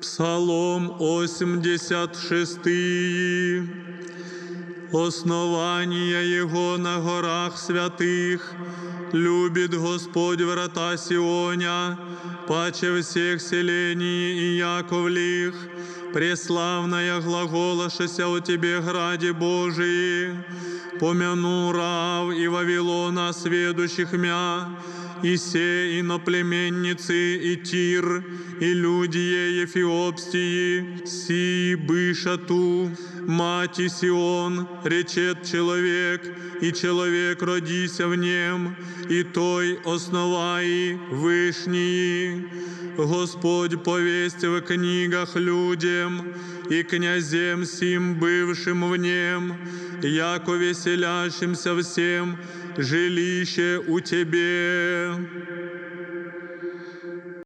Псалом 86. Основание Его на горах святых, любит Господь врата Сионя, паче всех селений и яковлих, преславная глаголашася о Тебе, граде Божии, помяну Рав и Вавилона, сведущих мя, и се иноплеменницы, и Тир, и люди Ефиопстии, си бышату, мати Сион, речет человек, и человек родися в нем, и той основай вышнии. Господь повесть в книгах людям и князем сим бывшим в нем, яко веселящимся всем жилище у Тебе.